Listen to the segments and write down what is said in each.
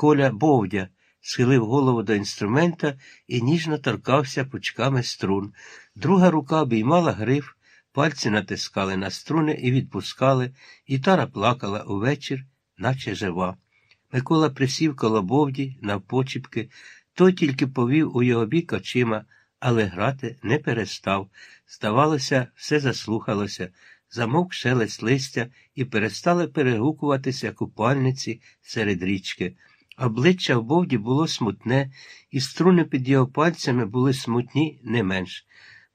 Коля Бовдя схилив голову до інструмента і ніжно торкався пучками струн. Друга рука обіймала гриф, пальці натискали на струни і відпускали, гітара плакала увечір, наче жива. Микола присів коло Бовді навпочіпки, той тільки повів у його бік очима, але грати не перестав. Здавалося, все заслухалося, замовк шелест листя і перестали перегукуватися купальниці серед річки. Обличчя в Бовді було смутне, і струни під його пальцями були смутні не менш.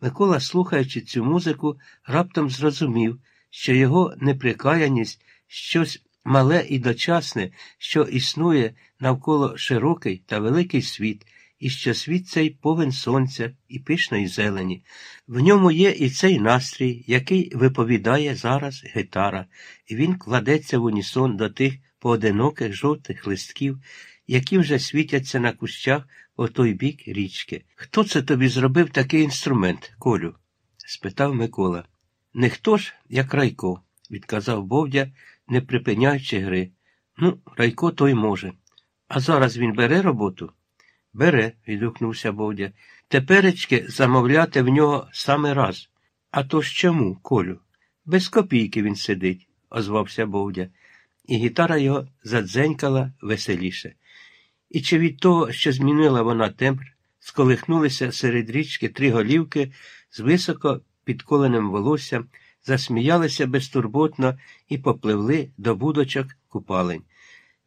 Микола, слухаючи цю музику, раптом зрозумів, що його неприкаяність, щось мале і дочасне, що існує навколо широкий та великий світ, і що світ цей повен сонця і пишної зелені. В ньому є і цей настрій, який виповідає зараз гітара, і він кладеться в унісон до тих поодиноких жовтих листків, які вже світяться на кущах по той бік річки. Хто це тобі зробив такий інструмент, Колю? спитав Микола. Не хто ж, як Райко, відказав Бовдя, не припиняючи гри. Ну, Райко той може. А зараз він бере роботу? Бере, відгукнувся Бовдя. Теперечки замовляти в нього саме раз. А то ж чому, Колю? Без копійки він сидить, озвався Бовдя, і гітара його задзенькала веселіше. І чи від того, що змінила вона тембр, сколихнулися серед річки три голівки з високо підколеним волоссям, засміялися безтурботно і попливли до будочок купалень.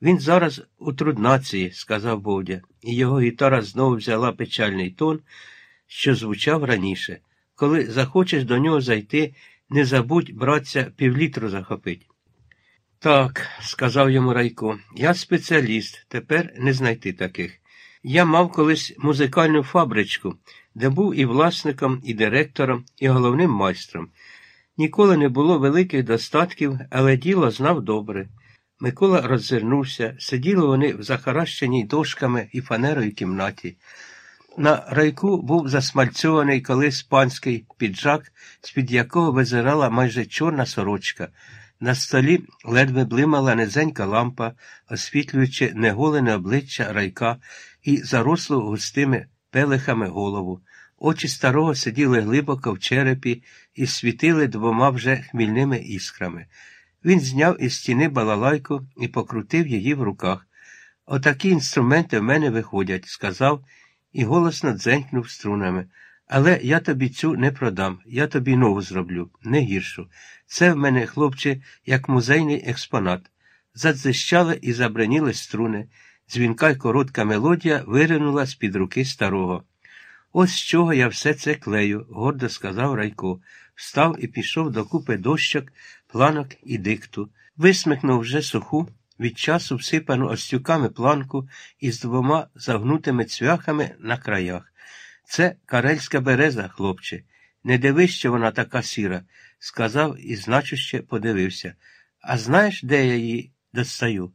Він зараз у труднації, сказав Бовдя, і його гітара знову взяла печальний тон, що звучав раніше. Коли захочеш до нього зайти, не забудь, братця, півлітру захопить. Так, сказав йому Райко, я спеціаліст, тепер не знайти таких. Я мав колись музикальну фабричку, де був і власником, і директором, і головним майстром. Ніколи не було великих достатків, але діло знав добре. Микола роззирнувся, сиділи вони в захаращеній дошками і фанерою кімнаті. На райку був засмальцьований колись панський піджак, з-під якого визирала майже чорна сорочка. На столі ледве блимала низенька лампа, освітлюючи неголене обличчя райка і зарослу густими пелехами голову. Очі старого сиділи глибоко в черепі і світили двома вже хмільними іскрами. Він зняв із стіни балалайку і покрутив її в руках. Отакі інструменти в мене виходять, сказав і голосно дзенькнув струнами. Але я тобі цю не продам, я тобі нову зроблю, не гіршу. Це в мене, хлопче, як музейний експонат. Задзищали і забраніли струни. Дзвінка й коротка мелодія виринула з під руки старого. Ось з чого я все це клею, гордо сказав Райко, встав і пішов до купи дощок, планок і дикту, висмикнув вже суху, від часу всипану остюками планку із двома загнутими цвяхами на краях. Це карельська береза, хлопче. Не дивись, що вона така сіра, сказав і значуще подивився. А знаєш, де я її достаю?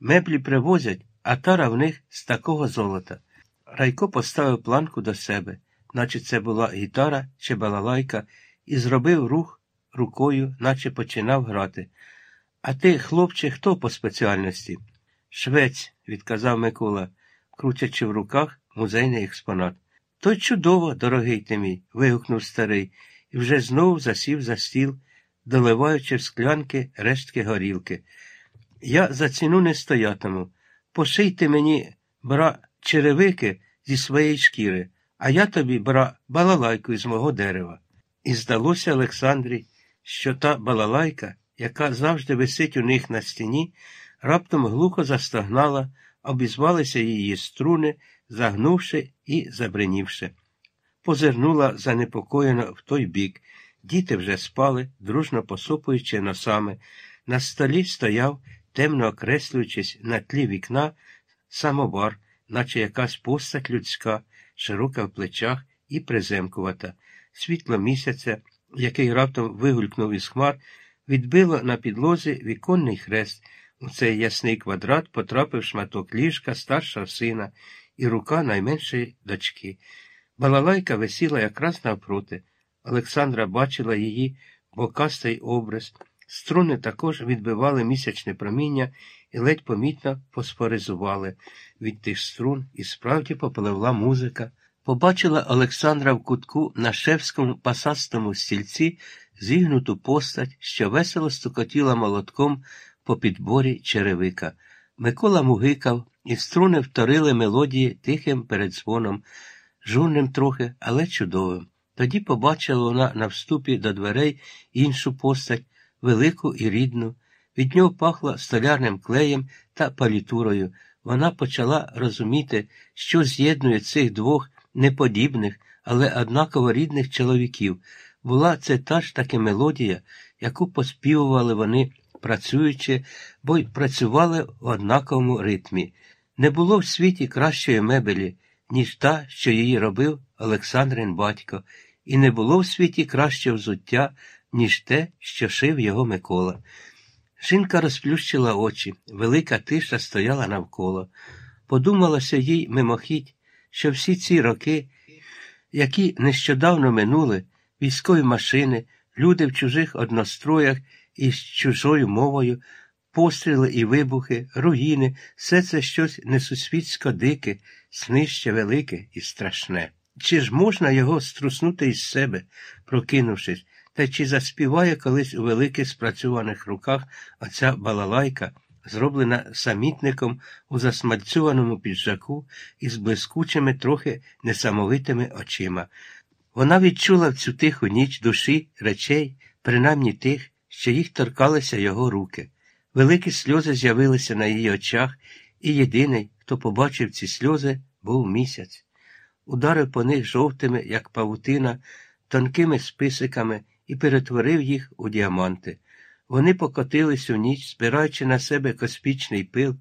Меблі привозять, а тара в них з такого золота. Райко поставив планку до себе, наче це була гітара чи балалайка, і зробив рух рукою, наче починав грати. А ти, хлопче, хто по спеціальності? Швець, відказав Микола, крутячи в руках музейний експонат. То чудово, дорогий ти мій, вигукнув старий, і вже знову засів за стіл, доливаючи в склянки рештки горілки. Я за ціну не стоятиму. Пошийте мені, бра, черевики зі своєї шкіри, а я тобі, бра, балалайку із мого дерева. І здалося Олександрі, що та балалайка, яка завжди висить у них на стіні, раптом глухо застогнала, обізвалися її струни, загнувши і забринівши. Позирнула занепокоєно в той бік. Діти вже спали, дружно посупуючи носами. На столі стояв, темно окреслюючись на тлі вікна, самовар, наче якась постать людська, широка в плечах і приземкувата. Світло місяця, який раптом вигулькнув із хмар, відбило на підлозі віконний хрест. У цей ясний квадрат потрапив шматок ліжка старшого сина і рука найменшої дочки. Балалайка висіла якраз навпроти. Олександра бачила її бокастий образ. Струни також відбивали місячне проміння і ледь помітно фосфоризували. Від тих струн і справді попливла музика. Побачила Олександра в кутку на шевському пасастому стільці зігнуту постать, що весело стукотіла молотком по підборі черевика. Микола мугикав, і струни вторили мелодії тихим передзвоном, журним трохи, але чудовим. Тоді побачила вона на вступі до дверей іншу постать, велику і рідну. Від нього пахло столярним клеєм та палітурою. Вона почала розуміти, що з'єднує цих двох неподібних, але однаково рідних чоловіків. Була це та ж таки мелодія, яку поспівували вони, працюючи, бо й працювали в однаковому ритмі. Не було в світі кращої мебелі, ніж та, що її робив Олександрин батько, і не було в світі кращого взуття, ніж те, що шив його Микола. Жінка розплющила очі, велика тиша стояла навколо. Подумалося їй мимохідь, що всі ці роки, які нещодавно минули, військові машини, люди в чужих одностроях із чужою мовою, постріли і вибухи, руїни, все це щось несусвітсько дике, снище велике і страшне. Чи ж можна його струснути із себе, прокинувшись, та чи заспіває колись у великих спрацьованих руках оця балалайка, зроблена самітником у засмальцюваному піджаку із блискучими, трохи несамовитими очима? Вона відчула в цю тиху ніч душі речей, принаймні тих, що їх торкалися його руки. Великі сльози з'явилися на її очах, і єдиний, хто побачив ці сльози, був місяць. Ударив по них жовтими, як павутина, тонкими списиками і перетворив їх у діаманти. Вони покотились у ніч, збираючи на себе космічний пил,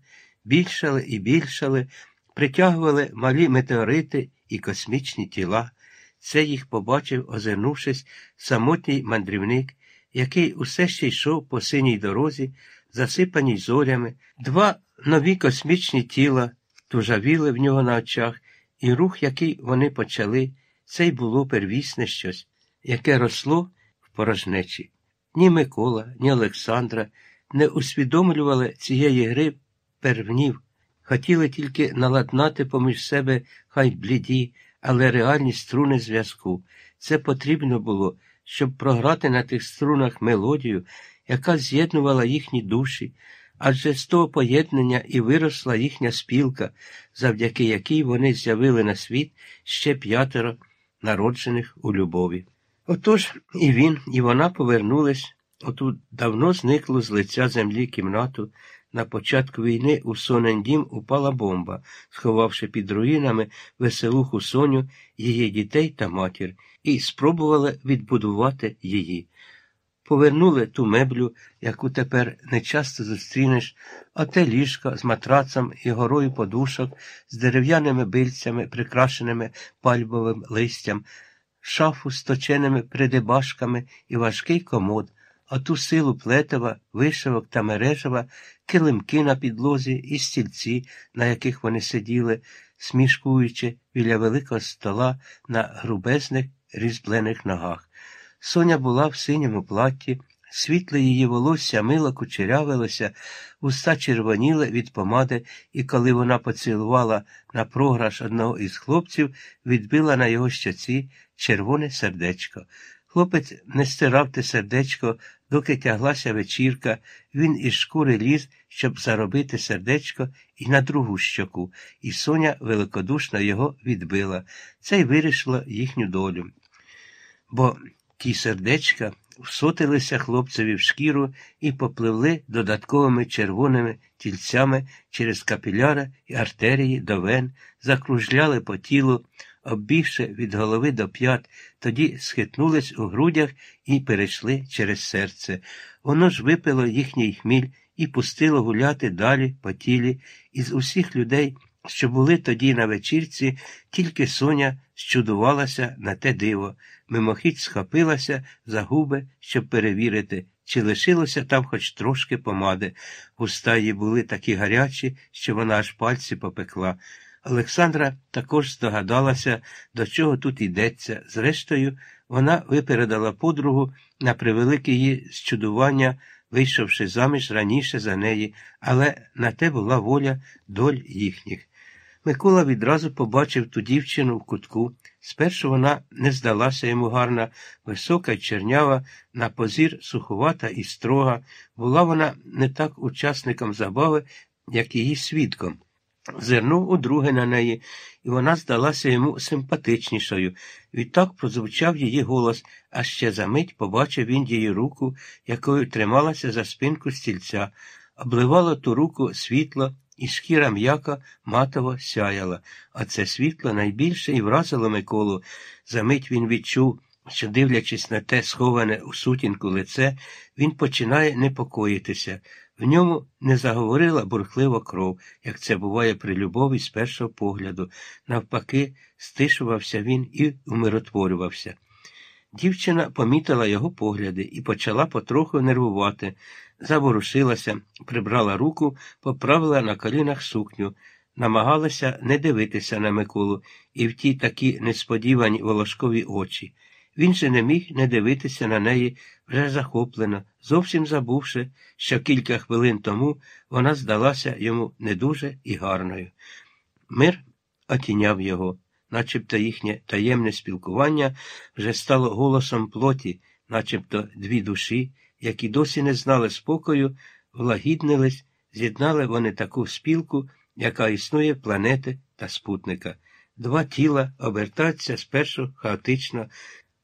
більшали і більшали, притягували малі метеорити і космічні тіла. Це їх побачив, озирнувшись, самотній мандрівник, який усе ще йшов по синій дорозі, засипаній зорями, два нові космічні тіла тужавіли в нього на очах, і рух, який вони почали, це й було первісне щось, яке росло в порожнечі. Ні Микола, ні Олександра не усвідомлювали цієї гри первнів, хотіли тільки наладнати поміж себе хай бліді, але реальні струни зв'язку. Це потрібно було, щоб програти на тих струнах мелодію, яка з'єднувала їхні душі, адже з того поєднання і виросла їхня спілка, завдяки якій вони з'явили на світ ще п'ятеро народжених у любові. Отож і він, і вона повернулись у ту давно зниклу з лиця землі кімнату. На початку війни у сонен дім упала бомба, сховавши під руїнами веселуху Соню, її дітей та матір, і спробували відбудувати її. Повернули ту меблю, яку тепер нечасто зустрінеш, а те ліжка з матрацом і горою подушок, з дерев'яними бильцями, прикрашеними пальбовим листям, шафу з точеними придебашками і важкий комод, а ту силу плетева, вишивок та мережева, килимки на підлозі і стільці, на яких вони сиділи, смішкуючи біля великого стола на грубезних різьблених ногах. Соня була в синьому платті, світле її волосся мило кучерявилося, уста червоніли від помади, і коли вона поцілувала на програш одного із хлопців, відбила на його щоці червоне сердечко. Хлопець не стирав те сердечко, доки тяглася вечірка, він із шкури ліз, щоб заробити сердечко і на другу щоку, і Соня великодушно його відбила. Це й вирішило їхню долю. Бо ті сердечка всотилися хлопцеві в шкіру і попливли додатковими червоними тільцями через капіляри і артерії до вен, закружляли по тілу, оббігши від голови до п'ят, тоді схитнулись у грудях і перейшли через серце. Воно ж випило їхній хміль і пустило гуляти далі по тілі. Із усіх людей, що були тоді на вечірці, тільки Соня щудувалася на те диво, мимохідь схопилася за губи, щоб перевірити, чи лишилося там хоч трошки помади. Уста її були такі гарячі, що вона аж пальці попекла. Олександра також здогадалася, до чого тут йдеться. Зрештою, вона випередила подругу на превелике її зчудування, вийшовши заміж раніше за неї, але на те була воля доль їхніх. Микола відразу побачив ту дівчину в кутку. Спершу вона не здалася йому гарна, висока й чернява, на позір суховата і строга. Була вона не так учасником забави, як її свідком. Зирнув удруге на неї, і вона здалася йому симпатичнішою. Відтак прозвучав її голос, а ще за мить побачив він її руку, якою трималася за спинку стільця, обливало ту руку світло, і шкіра м'яка матово сяяла, а це світло найбільше і вразило Миколу. Замить він відчув, що, дивлячись на те сховане у сутінку лице, він починає непокоїтися. В ньому не заговорила бурхлива кров, як це буває при любові з першого погляду. Навпаки, стишувався він і умиротворювався. Дівчина помітила його погляди і почала потроху нервувати, заворушилася, прибрала руку, поправила на колінах сукню, намагалася не дивитися на Миколу і в ті такі несподівані волошкові очі. Він же не міг не дивитися на неї вже захоплено, зовсім забувши, що кілька хвилин тому вона здалася йому не дуже і гарною. Мир отіняв його, начебто їхнє таємне спілкування вже стало голосом плоті, начебто дві душі, які досі не знали спокою, влагіднились, з'єднали вони таку спілку, яка існує планети та спутника. Два тіла обертаються спершу хаотично,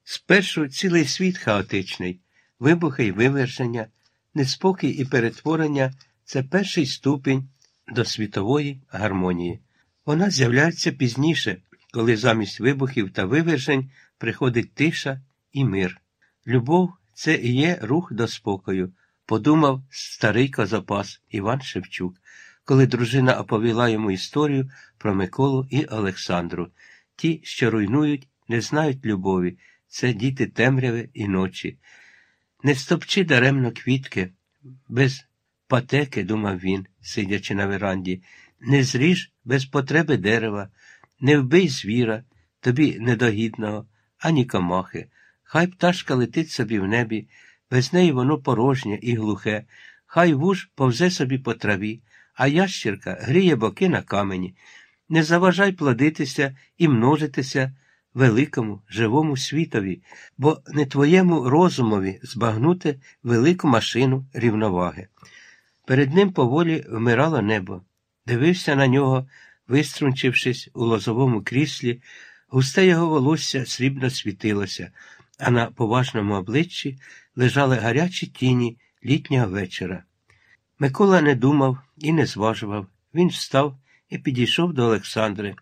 спершу цілий світ хаотичний, вибухи й виверження, неспокій і перетворення це перший ступінь до світової гармонії. Вона з'являється пізніше, коли замість вибухів та вивержень приходить тиша і мир. Любов це і є рух до спокою, подумав старий козапас Іван Шевчук, коли дружина оповіла йому історію про Миколу і Олександру. Ті, що руйнують, не знають любові, це діти темряви і ночі. Не стопчи даремно квітки, без патеки, думав він, сидячи на веранді, не зріж без потреби дерева, не вбий звіра, тобі недогідного, ані комахи. Хай пташка летить собі в небі, без неї воно порожнє і глухе, хай вуж повзе собі по траві, а ящірка гріє боки на камені. Не заважай плодитися і множитися великому, живому світові, бо не твоєму розумові збагнути велику машину рівноваги. Перед ним поволі вмирало небо. Дивився на нього, виструнчившись у лозовому кріслі, густе його волосся срібно світилося а на поважному обличчі лежали гарячі тіні літнього вечора. Микола не думав і не зважував. Він встав і підійшов до Олександри.